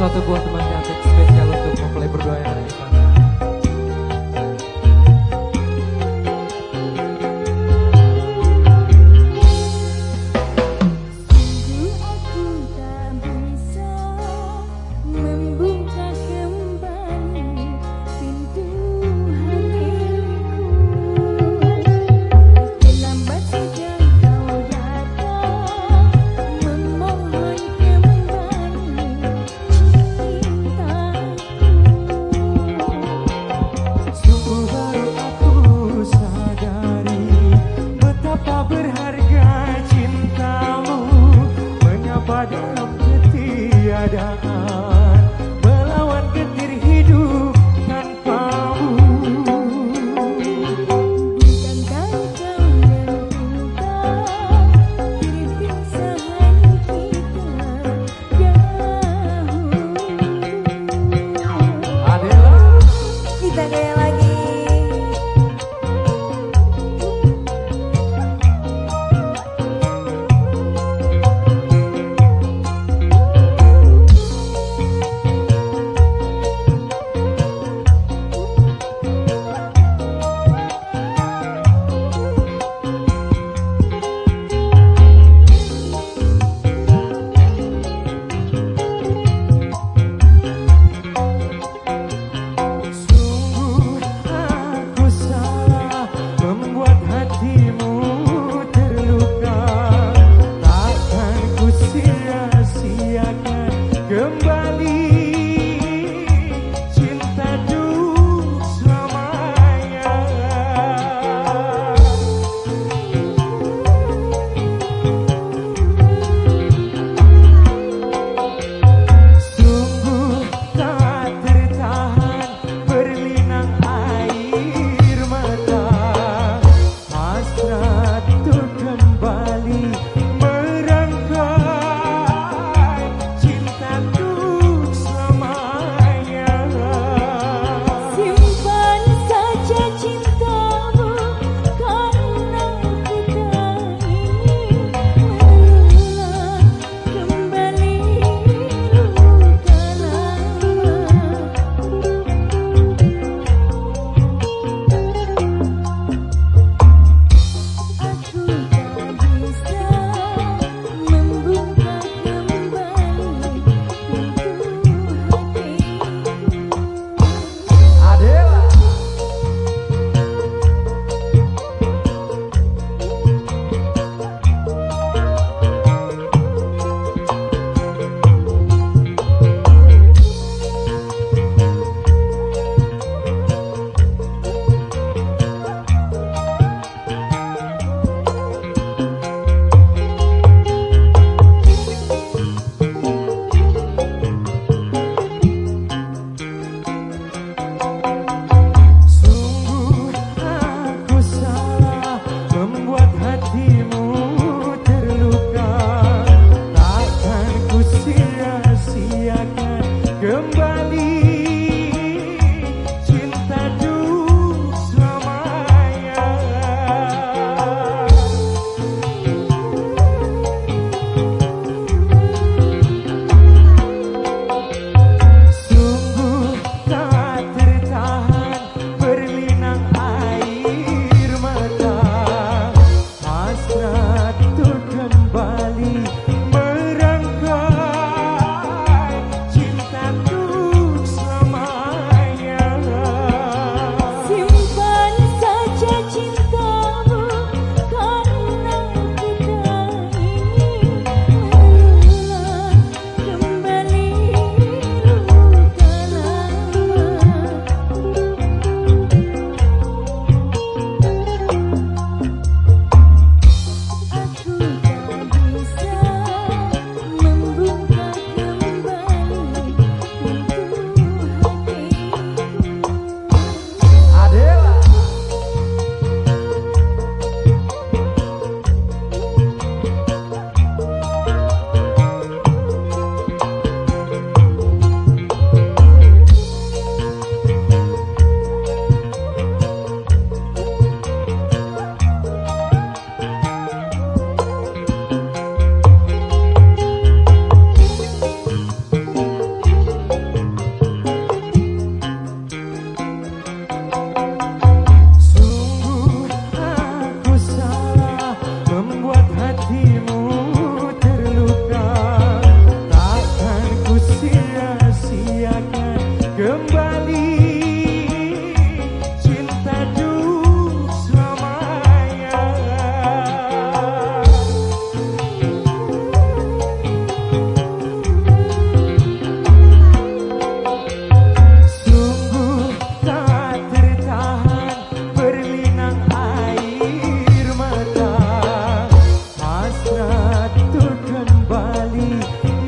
só do gordo mandava. Ah, ah, ah. remember Radha धीमो Amen.